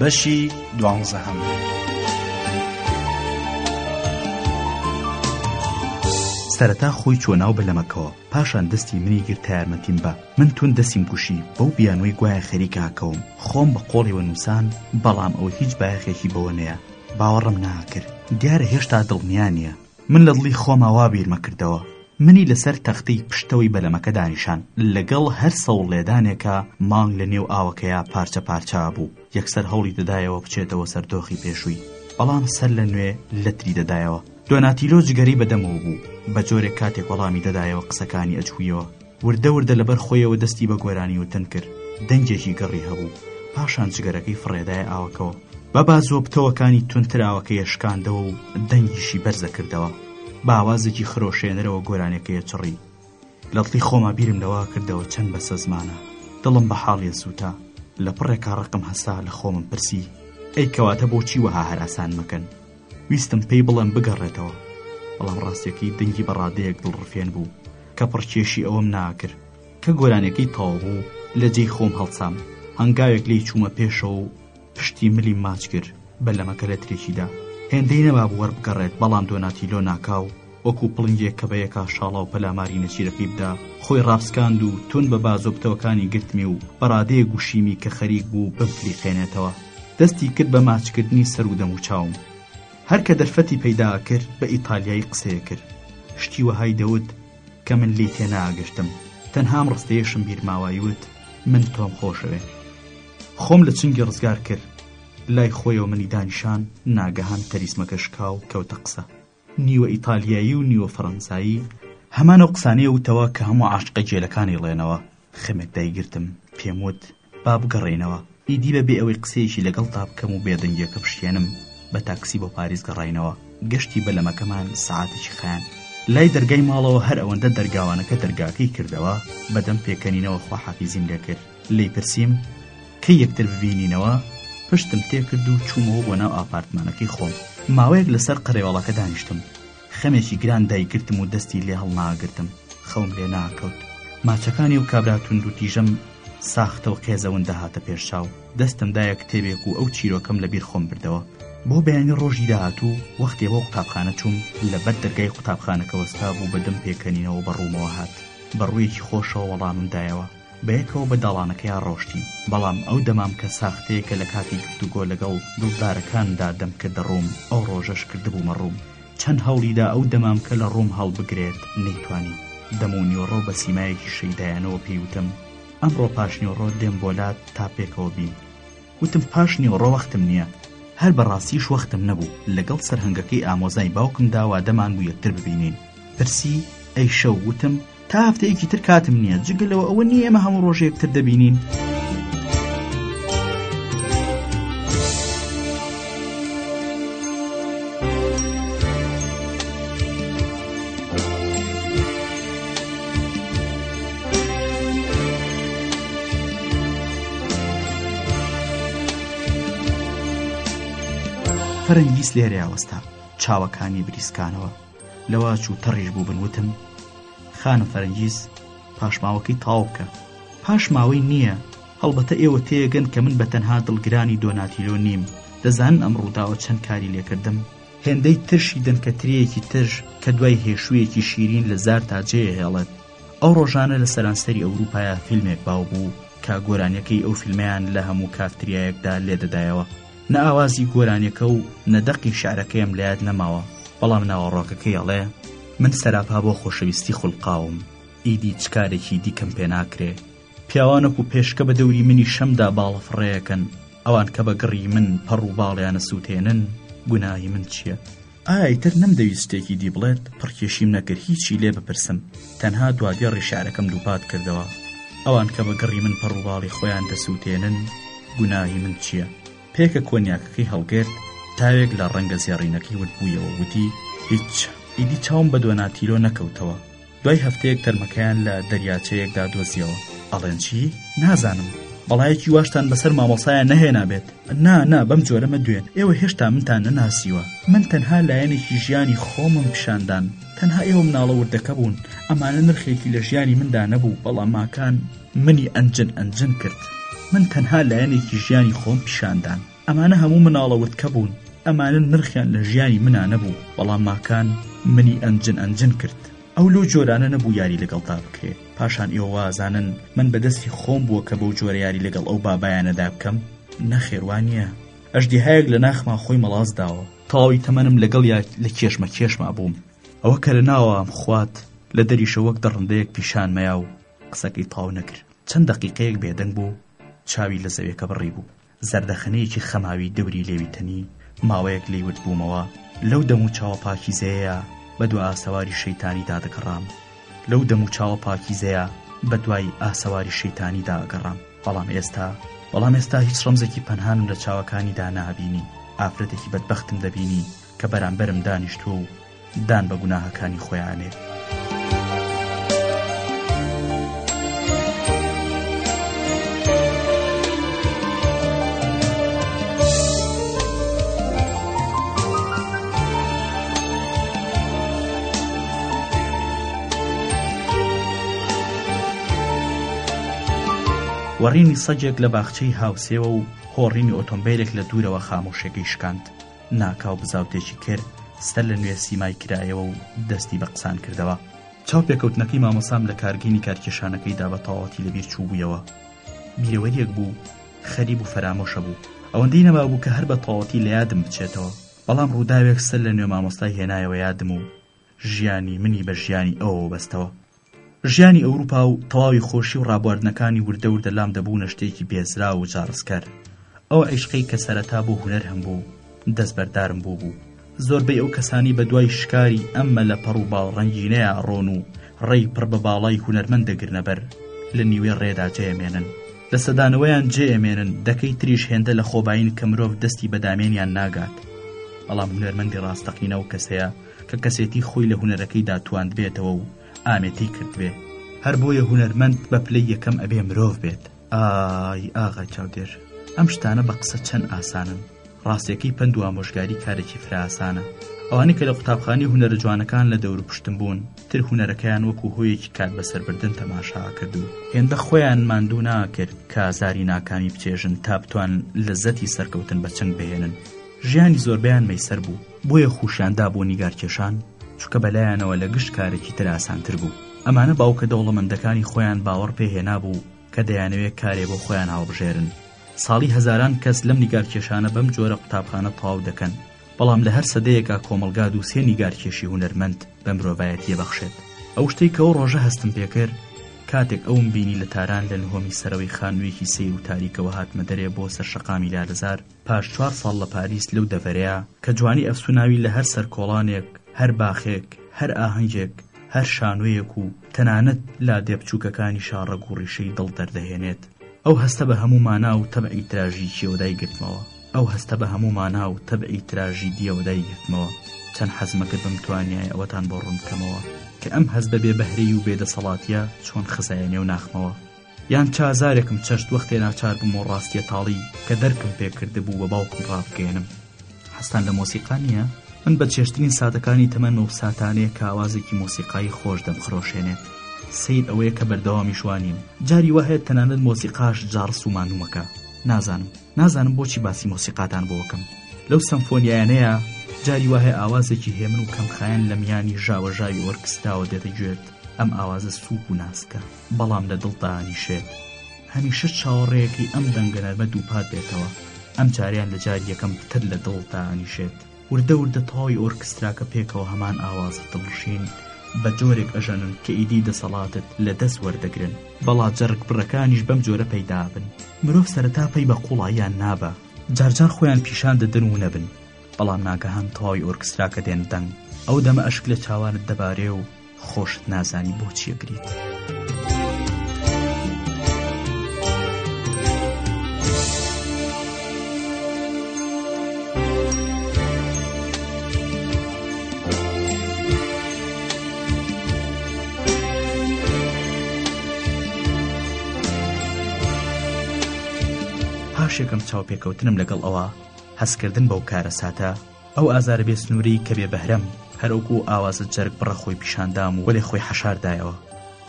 بەشی دوانزەهەم. سەرەتا خۆی چۆ ناو بەلەمەکەوە پاشان دەستی منی گرت تا یارمەتیم بە من تون دەسیم گوشی بەو بیانوەی گوایە خەریکاکەوم خۆم بە قۆڵیوە نووسان بەڵام ئەو هیچ بایەخێکی بەوە نەیە باوەڕم ناکرد دیارە هێشتا دڵنیا نییە من لە دڵی خۆما وا بیرمە کردەوە منی لەسەر تەختەی پشتەوەی بەلەمەکە دانیشان لەگەڵ هەر سەوڵ لێدانێکا مانگ لە نێو ئاوەکەیا پارچە پارچە بوو یەکسەر هەوڵی دەدایەوە بچێتەوە سەر دۆخی پێشووی بەڵام سەر لە نوێ لەتری دەدایەوە دۆناتیلۆ جگەرەی بەدەمەوە بوو بە جۆرێک کاتێک وەڵامی دەدایەوە قسەکانی ئەجوویەوە وردە وردە لەبەر خۆیەوە دەستی بە گۆرانی وتن کرد دەنگێکی گەڕی هەبوو پاشان جگەرەکەی فڕێدای ئاوەکەوە بە بازۆ پتەوەکانی تونتراوەکەیە شکاندەوە و دەنگیشی بەرزە کردەوە باوازێکی خرۆشێنەرەوە گۆرانەکەیە چڕی لەڵی خۆما بیرم لەوە کردەوە چەند بە سەزمانە دڵم بە حاڵیە سووتا لە پڕێکا ڕقم هەستا لە خۆمم پرسی ئەی کەواتە بۆچی وەها هەراسان مەکەن ویستم پێی بڵێم بگەڕێتەوە بەڵام ڕاستیەکەی دەنگی بە ڕادەیەک دڵڕفێن بوو کە پڕکێشی ئەوەم ناکرد کە گۆرانەکەی تەواو بوو لە جێی خۆم هەڵسام هەنگاوێک لی چوومە پێشەوە و پشتی ملی ماچ کرد بە لەمەکە لە ترێکیدا هێندەی نەمابوو وەربگەڕێت بەڵام دۆناتیلۆ ناکاو وەکو پڵنگێک کە بە یەکا شاڵا و پەلاماری نەچیرەکەی بدا، خۆی ڕاپسکاند و توند بە بازۆ پتەوەکانی گرتمی و بە ڕادەیەک گوشیمی کە خەریک بوو بمفلیقێنێتەوە. دەستی کرد بە ماچکردنی سەر و دەموچاوم. هەر کە دەرفەتی پەیدا ئەکرد بە ئیتالیایی قسەی ئەکرد. شتی وەهای دەوت کە من لێی تێناگەشتم. تەنها ئەم ڕستەیەشم بیر ماوە ئەیوت، من تۆم خۆشەوێ. خۆم لە چنگی ڕزگار کرد. لای خۆیەوە منی دانیشاند، ناگەهان تەلیسمەکە شکا و کەوتە قسە. نیوە ئیتالیایی و نیوە فەرەنسایی هەمان ئەو قسانەی وتەوە کە هەموو عاشقە جێلەکانی ڵێنەوە خەمێک دایگرتم پێم وت با بگەڕێینەوە ئیدی بە بێ ئەوەی قسەیەکی لەگەڵ تا بکەم و بێدەنگیەکە بشکێنم بە تاکسی بۆ پاریس گەڕاینەوە گەشتی بەلەمەکەمان سەعاتێکی خایاند لای دەرگای ماڵەوە هەر ئەوەندە دەرگاوانەکە دەرگاکەی کردەوە بەدەم پێکەنینەوە خواحافیزیم لێکرد لێی پرسیم کەی یەکتر ببینینەوە پشتم تێکرد و چوومەوە بۆ ناو ئاپارتمانەکەی خۆم ماوەیەک لەسەر قەرێوەڵەکە دانیشتم خەمێکی گران دایگرتم و دەستی لێ هەڵناگرتم خەوم لێ ناکەوت ماچەکانی و کابرا توند و تیژەم ساختە و قێزەون دەهاتە پێش چاو دەستم دایە کتێبێک و ئەو چیرۆکەم لە بیر خۆم بردەوە بۆ بەیانی ڕۆژی داهاتوو وەختێ بۆ قوتابخانە چووم لە بەر دەرگای قوتابخانەکە وەستا بوو بە دەم پێکەنینەوە بە ڕوومەوە هات بە ڕوویەکی خۆشەوە وەڵامم دایەوە بەیەکەوە بە داڵانەکەیا ڕۆشتین، بەڵام ئەو دەمامکە ساختەیە کە لە کاتی گفتوگۆ لەگەڵ دڵدارەکاندا دەمکردە ڕووم، ئەو ڕۆژەش کردبوومە ڕووم. چەند هەوڵیدا ئەو دەمامکە لە ڕووم هەڵبگرێت، نەیتوانی. دەم و نیوەڕۆ بە سیمایەکی شەیدایانەوە پێی وتم، ئەمڕۆ پاشنیوەڕۆ دێم بۆ لات تا پێکەوە بین. وتم پاشنیوەڕۆ وەختم نییە. هەر بە ڕاستیش وەختم نەبوو، لەگەڵ سەرهەنگەکەی ئامۆزای باوکمدا وادەمان بوو یەکتر ببینین. پرسی، ئەی شەو؟ وتم. تا هەفتەیەکی تر کاتم نییە جگە لەوە ئەوە نییە ئێمە هەموو ڕۆژ یەکتر دەبینین. فەرەنگیس لێرەیاوەستا چاوەکانی بریسکانەوە لەوە چوو تەڕیش بوو بن وتم خانم فەرەنگیز پاشماوەکەی تاو بکە پاش ماوەی نییە هەڵبەتە ئێوە تێگەن کە من بە تەنها دڵگرانی دۆناتیلۆ نیم دەزانن ئەم ڕووداوە چەند کاری لێکردم هێندەی ترشی دەنکە ترەیەکی تر کە دوای هێشوویەکی شیرین لە زار تا جێ هێڵێت ئەو ڕۆژانە لە سەرانسەری ئەوروپایا فیلمێک باو بوو کە گۆرانیەکەی ئەو فیلمیان لە هەموو کافتریایەکدا لێدەدایەوە نە ئاوازی گۆرانیەکە و نە دەقی شعرەکەیم لە یاد نەماوە بەڵام ناوەڕۆکەکەی ئەڵێ من سەراپا بۆ خۆشەویستی خولقاوم ئیدی چ کارێکی دیکەم پێ ناکرێ پیاوانەک و پێشکە بە دەوری منی شەمدا باڵە فڕێەکەن ئەوان کە بە گڕی من پەڕ و باڵیانە سووتێنن گوناهی من چییە؟ ئایا ئیتر نەمدەویست شتێکی دی بڵێت پڕکێشیم نەکرد هیچی لێ بپرسم تەنها دوادێڕی شعرەکەم دووپات کردەوە ئەوان کە بە گڕی من پەڕوباڵی خۆیان دەسووتێنن گوناهی من چییە پێکە کۆنیاکەکەی هەڵگرت تاوێک لە ڕەنگە زێڕینەکەی وتبوویەوە وتی هیچ ئیدی چاوم بە دۆناتیلۆ نەکەوتەوە دوای هەفتەیەک تەرمەکەیان لە دەریاچەیەکدا دۆزیەوە ئەڵێن چی نازانم بەڵایەکی واشتان بەسەر مامۆسایە نەهێنابێت نا نا بەم جۆرەمە دوێن ئێوە هێشتا منتان نەناسیوە من تەنها لایەنێکی ژیانی خۆمم پیشاندان تەنها ئێوە مناڵە وردەکە بوون ئەمانە نرخێکی لە ژیانی مندا نەبوو بەڵاماکان منی ئەنجن ئەنجن کرد من تەنها لایەنێکی ژیانی خۆم پیشاندان ئەمانە هەموو مناڵە وردکە بوون ئەمانن نرخیان لە ژیانی منا نەبوو بەڵام ماکان منی ئەنجن ئەنجن کرد ئەو لەو جۆرانە نەبوو یاری لەگەڵتا بکرێ پاشان ئێوەوازانن من بەدەستی خۆم بووە کە بەو جۆرە یاری لەگەڵ ئەو بابایانەدا بکەم نەخێوانە ئەشدیهایەک لە ناخما خۆی مەڵاس داوە تەواوی تەمەنم لەگەڵ یا لە کێشمە کێشما بووم ئەوە کە لە ناوام خوات لە دەریشە وەک دەڕندەیەک پیشان مەیا و قسەکەی تاو نەکرد چەند دەقیقەیەک بێدەنگ بوو چاوی لە زەوێکە بڕی بوو زەردەخەنەیەکی خەماوی دەوری لێوی تەنی، ماوەیەک لێی ورد بوومەوە، لەو دەم و چاوە پاکیزەیەیا بە دوا ئاسەواری شەیتانیدا دەگەڕام، لەو دەم و چاوە پاکیزەیا بە دوای ئاسەواری شەیتانیدا ئەگەڕام، بەڵام ئێستا، بەڵام ئێستا هیچ ڕەمزێکی پەنهانم لە چاوەکانیدا نابینی، ئافرەتێکی بەدبەختم دەبینی کە بەرامبەرم دانیشتووە و دان بە گوناهەکانی خۆیان ئەنێ. وەڕینی سەگێک لە باخچەی هاوسێوە و هۆڕینی ئۆتۆمبێلێک لە دوورەوە خامۆشیەکەی شکاند. ناکاو بزاوتێکی کرد سەر لە نوێ سیمای کرایەوە و دەستی بە قسان کردەوە چاو پێکەوتنەکەی مامۆسام لە کارگەینی کارکێشانەکەیدا بە تەواتی لەبیر چوو بوویەوە بیرەوەریەک بوو خەریب و فەرامۆشە بوو ئەوەندەی نەمابوو کە هەر بە تەواتی لە یادم بچێتەوە بەڵام ڕووداوێک سەر لە نوێ مامۆستای هێنایەوە یادم و ژیانی منی بە ژیانی ئەوەوە بەستەوە ژیانی ئەوروپا و تەواوی خۆشی و ڕابواردنەکانی وردە وردە لام دەبوونە شتێکی بێزراو و جاڕسکەر، ئەو عیشقەی کە سەرەتا بۆ هونەر هەمبوو، دەستبەردارم بوو بوو. زۆربەی ئەو کەسانەی بە دوای شکاری ئەم مەلە پەڕ و باڵ ڕەنگینەیە ئەڕۆن و ڕێی پڕ بە باڵای هونەرمەند دەگرنە بەر، لە نیوەی ڕێدا جێیەمێنن. لە سەدانەوەیان جێیەمێنن، دەکەی تریش هێندە لە خۆبایین کە مرۆڤ دەستی بە دامێنیان ناگات. بەڵام هونەرمەندی ڕاستەقینە ئەو کەسەیە، کە کەسێتی خۆی لە هونەرەکەیدا تواندبێتەوە و ئامێتەی کردبێ، هەر بۆیە هونەرمەند بە پلەی یەکەم ئەبێ مرۆڤ بێت. ئای ئاغای چاودێر ئەم شتانە بە قسە چەن ئاسانن، ڕاستێکەی پەند و ئامۆژگاری کارێکی فرەئاسانە. ئەوانەی کە لە قوتابخانەی هونەرە جوانەکان لە دەوروپشتم بوون، تر هونەرەکەیان وەکوو هۆیەکی کات بەسەربردن تەماشا ئەکرد و، هێندە خۆیان ماندوو ناکرد کە ئازاری ناکامی بچێژن تا بتوانن لەززەتی سەرکەوتن بە چنگ بهێنن. ژیانی زۆربەیان مەیسەر بوو بۆیە خوشیان دا بۆ نیگار کێشان چکە بەلایانەوە لە گشت کارێکی تر ئاسانتر بوو ئەمانە باوکە دەوڵەمەندەکانی خۆیان باوەڕ پێ هێنابوو کە دەیانەوێ کارێ بۆ خۆیان هەڵبژێرن ساڵی هەزاران کەس لەم نیگار کێشانە بەم جۆرە قوتابخانە تەواو دەکەن بەڵام لە هەر سەدەیەکا کۆمەڵگا دوو سێ نیگار کێشی هونەرمەند بە مرۆڤایەتیە بەخشێت ئەو شتەی کە ئەو ڕۆژە هەستم پێ کرد کاتێک ئەوم بینی لە تاران لە نهۆمی سەرەوەی خانوویەکی سەیر و تاریکەوە هاتمە دەرێ بۆ سەر شەقامی لالەزار پاش چوار ساڵ لە پاریس لەو دەڤەرەیا کە جوانی ئەفسوناوی لە هەر سەرکۆڵانێک، هەر باخێک، هەر ئاهەنگێک، هەر شانۆیەک و تەنانەت لادێ بچووکەکانی شا ڕەگ و ڕیشەی دڵ دەردەهێنێت. ئەو هەستە بە هەموو مانا و تەبعی تراژیکییەوە دایگرتمەوە. ئەو هەستە بە هەموو مانا و تەبعی تراژیدییەوە دایگرتمەوە. چەند حەزمە کرد بمتوانیایە ئەوەتان بۆ ڕوون بکەمەوە کە ئەم هەست بە بێ بەهرەی و بێ دەسەڵاتییە چۆن خستایە نێو ناخمەوە. یان چ ئازارێکم چەشت وەختێ ناچار بووم و ڕاستیە تاڵی کە دەرکم پێکردبوو بە باوکم ڕابگەێنم حەستان لە مۆسیقا نییە من بە چێشتنی ساتەکانی تەمەن و ساتانەیە کاوازێکی مۆسیقایی خۆش دەمخرۆشێنێت سیر ئەوەیە کە بەردەوامی شوانیم جاری وهەیە تەنانەت مۆسیقاش جاڕس و مانومەکە نازانم نازانم بۆچی باسی مۆسیقادان بۆکەم لەو سەمفۆنیایانەیە جاری وهەیە ئاوازێکی هێمن و کەمخایەن لە میانی ژاوەژاوی ئۆرکستاوە دێتە گوێت ئەم ئاوازە سووک و ناسکە بەڵام لە دڵ دانیشێت هەمیشە چاوەڕێیەکەی ئەم دەنگە نەرمە دووپات بێتەوە ئەم جاریان لە جاری یەکەم پتر لە دڵ دانیشێت وردە وردە تەواوی ئۆرکستراکە پێکەوە هەمان ئاوازی دڵڕشین بە جۆرێک ئەژەنن کە ئیدی دەسەڵاتت لە دەست وەردەگرن بەڵا جەرگ بڕەکانیش بەم جۆرە پەیدا بن مرۆڤ سەرەتا پەی بە قوڵاییان نابا جارجار خۆیان پیشان دەدن و نەبن بەڵام ناگەهان تەواوی ئۆرکستراکە دێن دەنگ ئەو دەمە ئەشک لە چاوانت دەبارێ و خۆشت نازانی بۆچی ئەگریت. پاشێکم چاوپێکەوتنم لەگەڵ ئەوە هەستکردن بەو کارەساتە ئەو ئازارە بێ سنوورەی کە بێ بەهرەم هەر وەکو ئاوازە جەرگ بڕە خۆی پیشاندام و وەلێ خۆی حەشار دایەوە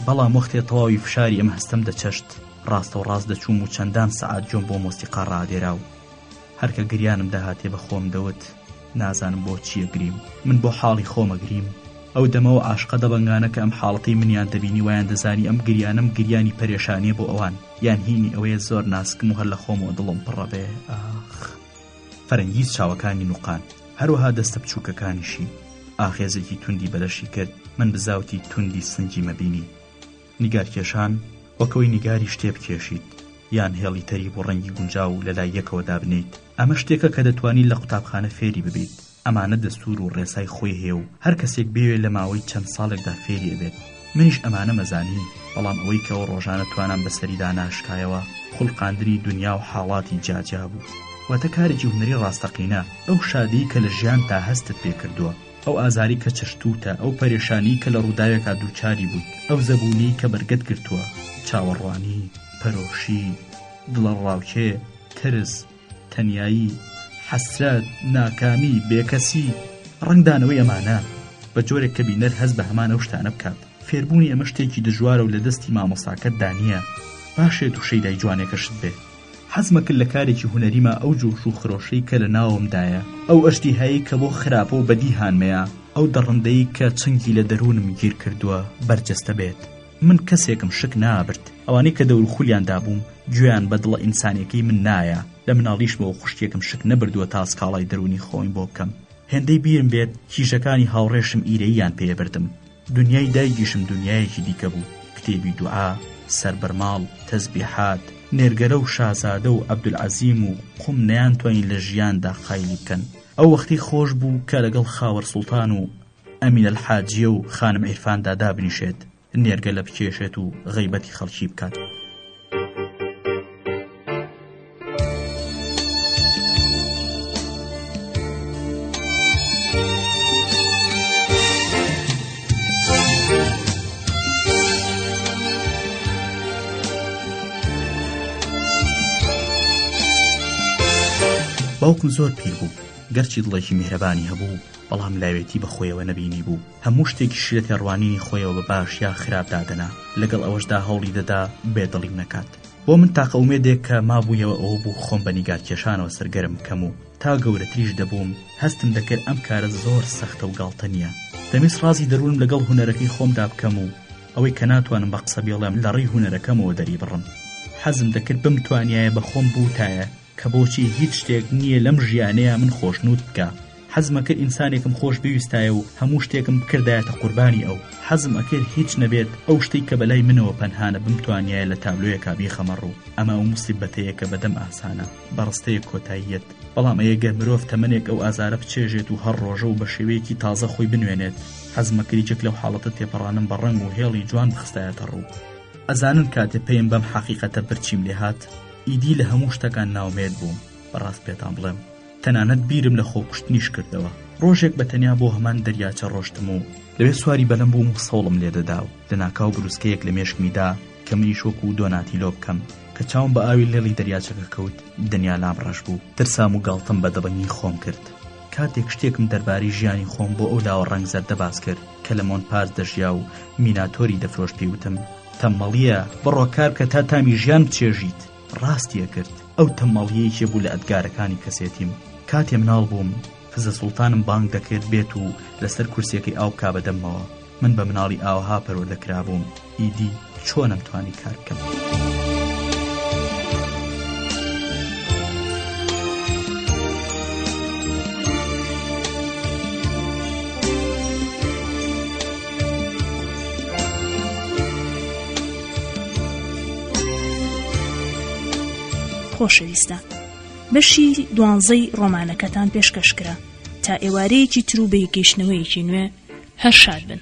بەڵام وەختێ تەواوی فشاری ئەم هەستەم دەچەشت ڕاستە و ڕاست دەچووم و چەندان سەعات جۆم بۆ مۆسیقا ڕادێرا و هەرکە گریانم دەهاتێ بە خۆم دەوت نازانم بۆ چییە گریم من بۆ حاڵی خۆمە گریم ئەو دەمەوە عاشقە دەبەنگانە کە ئەم حاڵەتەی منیان دەبینی وایان دەزانی ئەم گریانەم گریانی پەرێشانیە بۆ ئەوان یان هینی ئەوەیە زۆر ناسکم و هەر لە خۆمەوە دڵم پڕەبێ ئاخ. فەرەنگیز چاوەکانی نوقاند هەروەها دەستە بچووکەکانیشی ئاخێزێکی توندی بەلەشی کرد من بزاوتی توندی سنگی مەبینی نیگارکێشان وەکەوەی نیگاری شتێ بکێشیت یان هێڵی تەریب و ڕەنگی گونجاو لە لای یەکەوە دابنیت ئەمە شتێکە کە دەتوانین لە قوتابخانە فێری ببیت ئەمانە دەستور و ڕێسای خۆی هەیە و هەر کەسێک بیەوێت لە ماوەی چەند ساڵێکدا فێری ئەبێت منیش ئەمانەم ئەزانی بەڵام ئەوەی کە ئەو ڕۆژانە توانام بەسەریدا ناشکایەوە خولقاندنی دونیا و حاڵاتی جیا جیا بوو واتە کارێکی هونەری ڕاستەقینە ئەو شادیی کە لە ژیانتا هەستت پێ کردووە ئەو ئازاری کە چەشتووتە ئەو پەرێشانی کە لە ڕووداوێکا دووچاری بوویت ئەو زەبوونەی کە بەرگەت گرتووە چاوەڕوانی پەرۆشی دڵەڕاوکێ ترس تەنیایی، حەسرەت، ناکامی، بێکەسی، ڕەنگدانەوەی ئەمانە، بە جۆرێک کە بینەر هەست بە هەمان ئەو شتانە بکات. فێربوونی ئەمە شتێکی دژوارە و لە دەستی مامۆستاکەت دا نییە، باشێت و شەیدای جوانێکەشت بێ. حەزمە کرد لە کارێکی هونەریما ئەو جۆش و خرۆشەی کە لە ناومدایە، ئەو ئەژدیهایەی کە بۆ خراپە و بەدی هانمەیە، ئەو دڕندەی کە چنگی لە دەروونم گیر کردووە، بەرجەستە بێت. من کەسێکم شک نابرد ئەوانەی کە دەور خولیان دابووم گوێیان بە دڵە ئینسانیەکەی من نایە لە مناڵیشمەوە خوشکێکم شک نەبردووە تا سکاڵای دەرونی خۆین بۆ بکەم هێندەی بیرم بێت کیژەکانی هاوڕێشم ئیرەییان پێبردم دنیای دایگیشم دنیایەکی دیکە بوو کتێبی دوعا سەربەرماڵ تەزبیحات نێرگەلە و شازادە و عەبدولعەزیم و قوم نەیان توانین لە ژیاندا قایلی بکەن ئەو وەختی خۆش بوو کە لەگەڵ خاوەر سوڵتان و ئەمین ئەلحاجیە و خانم عیرفاندا دابنیشێت نێرگەلە بکێشێت و غەیبەتی خەڵکی بکات. باوکم زۆر پیر بوو گەرچی دڵێکی میهرەبانی هەبوو بەڵام لاوێتی بە خۆیەوە نەبینی بوو هەموو شتێکیشی لە تێڕوانینی خۆیەوە بە باش یا خراپ دادەنا لەگەڵ ئەوەشدا هەوڵی دەدا بێدڵیم نەکات بۆ من تاقە ئومێدێک کە مابوویەوە ئەوە بوو خۆم بە نیگار کێشانەوە سەرگەرم بکەم و تا گەورەتریش دەبووم هەستم دەکرد ئەم کارە زۆر سەختە و گاڵتە نییە دەمویست ڕازی دەروونم لەگەڵ هونەرەکەی خۆمدا بکەم و ئەوەی کە ناتوانم بە قسە بێڵێم لە ڕێی هونەرەکەمەوە دەریبڕم حەزم دەکرد بمتوانیایە بە خۆم بوتایە کە بۆچی هیچ شتێک نییە لەم ژیانەیا من خۆشنووت بکا حەزم ئەکرد ئینسانێکم خۆش بویستایە و هەموو شتێکم بکردایەتە قوربانی ئەو حەزم ئەکرد هیچ نەبێت ئەو شتەی کە بەلای منەوە پەنهانە بمتوانیایە لە تابلۆیەکا بیخەمە ڕوو ئەمە ئەو موسیبەتەیە کە بەدەم ئاسانە بە ڕستەیەک کۆتایی یەت بەڵام ئەیە گەر مرۆڤ تەمەنێک ئەو ئازارە بچێژێت و هەر ڕۆژە و بە شێوەیەکی تازە خۆی بنوێنێت حەزم ئەکرد یەکێک لەو حاڵەتە تێپەڕانەم بە ڕەنگ و هێڵی جوان بخستایەتە ڕوو ئەزانن کاتێ پەیم بەم حەقیقەتە برچیم لێهات ئیدی لە هەموو شتەکان ناومێد بووم بەڕاست پێتان بڵێم تەنانەت بیرم لە خۆکوشتنیش کردەوە ڕۆژێک بە تەنیا بۆ هەمان دەریاچە ڕۆشتم و لەوێ سواری بەلەم بووم و سەوڵم لێدەدا و لە ناکاو بروسکەیەک لە مێشکمیدا کە منیش وەکو دۆناتیلۆ بکەم کە چاوم بە ئاوی لێڵی دەریاچەکە کەوت دنیا لام ڕەش بوو ترسام و گاڵتەم بە دەبەنگی خۆم کرد کاتێک شتێکم دەربارەی ژیانی خۆم بۆ ئەو لاوە ڕەنگ زەردە باس کرد کە لە مۆنپارس دەژیا و میناتۆری دەفرۆشت پێی وتم تەمەڵیە بڕۆ کار بکە تا تامی ژیان بچێژیت ڕاستیە کرد ئەو تەمەڵیەیەکێ بوو لە ئەدگارەکانی کەسێتیم کاتێ مناڵ بووم فزە سوڵتانم بانگ دەکرد بێت و لەسەر کورسیەکەی ئاو بکا بە دەممەوە من بە مناڵی ئاوها پەروەردە کرابووم ئیدی چۆن ئەمتوانی کار بکەم؟ خۆشەویستە بەشی دوانزەی ڕۆمانەکەتان پێشکەشکرا تا ئێوارەیەکی تر و بەیگەیشتنەوەیەکی نوێ هەر شاد بن